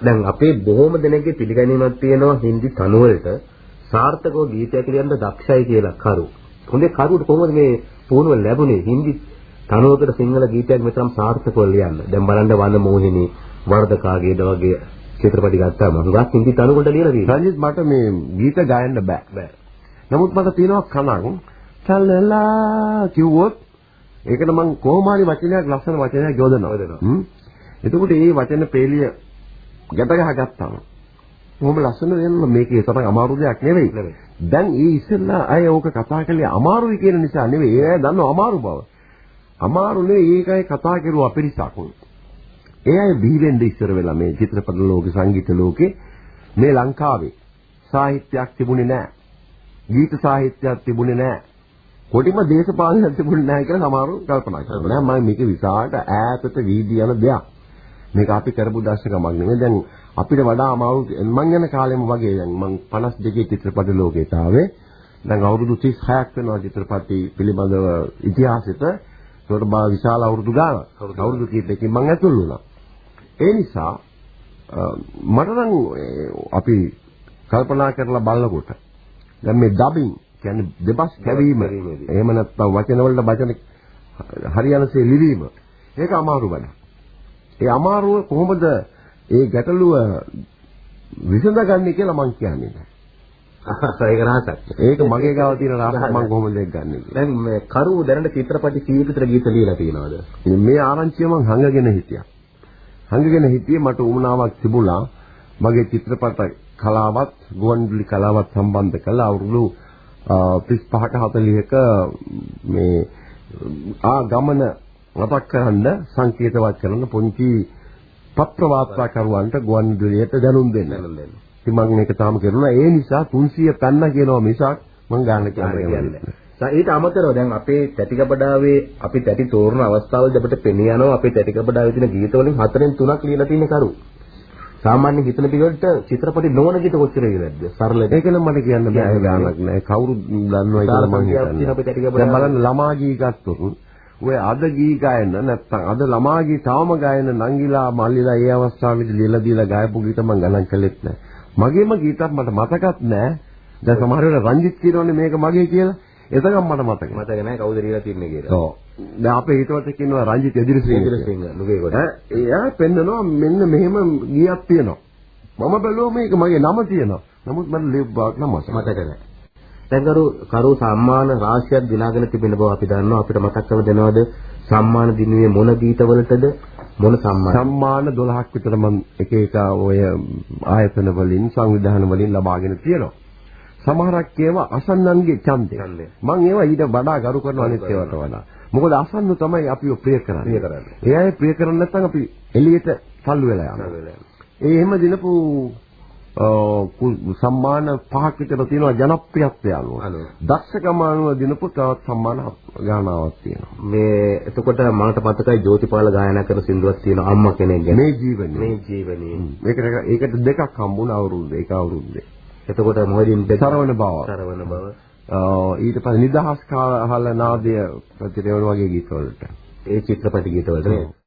දැන් අපේ බොහොම දෙනෙක්ගේ පිළිගැනීමක් තියෙනවා හින්දි තනු වලට සාර්ථකව ගීතයක් ලියන්න දක්ෂයි කියලා කරු. හොඳේ කරුට කොහොමද මේ පුහුණුව ලැබුණේ හින්දි තනුවකට සිංහල ගීතයක් මෙතරම් සාර්ථකව ලියන්න. දැන් බලන්න වන මොහිනී වර්ධකාගේද වගේ චිත්‍රපටි ගත්තාම හුඟක් හින්දි තනුවකට ලියලා තියෙනවා. රංජිත් මට මේ ගීත ගායන්න බෑ. බෑ. නමුත් මට තියෙනවා කනක් චලලා කිව්වොත් ඒකට මම කොහොම හරි වචනයක් ලස්සන වචනයක් යොදනවා. එතකොට මේ වචන පේලිය ගැට ගහ ගත්තාම කොහොම ලස්සන වෙනම මේකේ තරම් අමාරු දෙයක් නෙවෙයි. දැන් ඊ ඉස්සෙල්ලා අය ඕක කතා කළේ අමාරුයි කියන නිසා නෙවෙයි. ඒ අය දන්නව අමාරු බව. අමාරු නෙවෙයි ඒකයි කතා කරුවා පිරිසක්. ඒ අය බිහි වෙන්න ඉස්සර වෙලා මේ චිත්‍රපට ලෝකේ සංගීත ලෝකේ මේ ලංකාවේ සාහිත්‍යයක් තිබුණේ නැහැ. ගීත සාහිත්‍යයක් තිබුණේ නැහැ. කොටිම දේශපාලනයක් තිබුණේ නැහැ කියලා සමහරව කල්පනා කරනවා. මම මේක විසාලට ඈතට වීදි යන දෙයක්. මේක අපි කරපු දර්ශකමක් නෙමෙයි. දැන් අපිට වඩා අමාරු මං යන කාලෙම වගේ දැන් මං 52 චිත්‍රපට ලෝකයට ආවේ. දැන් අවුරුදු 36ක් වෙනවා චිත්‍රපටි පිළිබඳව ඉතිහාසෙට. ඒකට බා විශාල අවුරුදු ගානක්. අවුරුදු කීපයකින් මං ඇතුල් වුණා. ඒ නිසා මට නම් අපි කල්පනා කරලා බලනකොට දැන් මේ ඩබින් කියන්නේ දෙබස් කැවීම එහෙම නැත්නම් වචන වලට වචන හරියනසේ ලිවීම ඒක අමාරු වැඩක්. ඒ අමාරුව කොහොමද ඒ ගැටලුව විසඳගන්නේ කියලා මං කියන්නේ නැහැ. ඒක රහසක්. ඒක මගේ ගාව තියෙන රහස මම කොහොමද ඒක ගන්නෙ කියලා. දැන් මේ කරු දැනට චිත්‍රපටි කීප විතර ගීත ලියලා තියෙනවද? මේ ආරංචිය මං හංගගෙන හිටියා. හංගගෙන හිටියේ මට උමනාවක් තිබුණා මගේ චිත්‍රපට කලාවත් ගුවන්විදුලි කලාවත් සම්බන්ධ කළ අවුරුදු 35ක 40ක මේ ආ ගමන මතක් කරන්න සංකේතවත් කරන පොන්චි පත්‍ර වාර්තා කරුවන්ට ගුවන්විදුලියට දැනුම් දෙන්න. ඉතින් මම මේක තාම කරනවා ඒ නිසා 300 පන්න කියනවා මිසක් මම ගන්න කියන්නේ. ඊට අමතරව දැන් අපේ තැටිකපඩාවේ අපි තැටි තෝරන අවස්ථාවලදී අපිට පෙනී යනවා අපේ තැටිකපඩාවේ තියෙන ගීත වලින් හතරෙන් තුනක් ලියලා තියෙන කරු. සාමාන්‍ය හිතන පිළිවෙලට චිත්‍රපටි නොවන ගීත කොච්චර ඉවරද? සරල ඒක නම් මට කියන්න බෑ ගානක් නෑ. කවුරු දන්නවයි කියලා මම හිතන්නේ. දැන් බලන්න ළමා ගී ගත්තොත් ඔය අද ගී ගායන නැත්තම් අද ළමා ගී තාම ගායන නංගිලා මල්ලිලා ඒ අවස්ථාවේදී ලියලා දීලා ගායපු ගීත මම ගණන් කළෙත් නෑ. මගේම ගීතක් මට මතකත් නෑ. දැන් සමහර වෙලාවට රංජිත් කියනෝනේ මේක මගේ කියලා. එතකම් මට මතක මතක නෑ කවුද ලියලා තින්නේ කියලා. ඔව්. දැන් අපේ හිතවතෙක් ඉන්නවා රංජිත් එදිරිසිංහ. එදිරිසිංහ නුගේ කොට. එයා පෙන්නනවා මෙන්න මෙහෙම ගියක් තියෙනවා. මම බැලුවා මේක මගේ නම තියෙනවා. නමුත් මට ලියපු බවක් නම් මතක නෑ. දැන් කරු කරු සම්මාන රාශියක් දිනාගෙන තිබෙන බව අපි දන්නවා අපිට මතක් කර දෙනවද සම්මාන දිනුවේ මොන ගීතවලටද මොන සම්මාන සම්මාන 12ක් විතර මම එක එක ඔය ආයතන වලින් සංවිධාන වලින් ලබාගෙන තියෙනවා සමහරක් ඒවා අසන්නන්ගේ ඡන්දය. මම ඒවා ඊට වඩා ගරු කරන අනිත් ඒවාට වඩා. මොකද අසන්න තමයි අපිව. ප්‍රිය කරන්නේ. ඒ අය ප්‍රිය කරන්නේ නැත්නම් අපි එළියට තල්ලු වෙලා යනවා. ඒ එහෙම දිනපු සම්මාන පහක් විතර තියෙනවා ජනප්‍රියත්වය අනුව. දක්ෂකම අනුව දිනපු තවත් සම්මාන ගානාවක් තියෙනවා. මේ එතකොට මට මතකයි ජෝතිපාල ගායනා කරන සින්දුවක් තියෙනවා අම්මා කෙනෙක් ගැන. මේ ජීවනේ. මේ ජීවනේ. මේකට ඒකට දෙකක් හම්බුණා අවුරුද්ද ඒක අවුරුද්දේ. එතකොට මොහොතින් සරවන බව. සරවන බව. ඊට පස්සේ නිදහස් කාල නාදය ප්‍රතිරේවන වගේ ගීත වලට. ඒ චිත්‍රපට ගීත වලට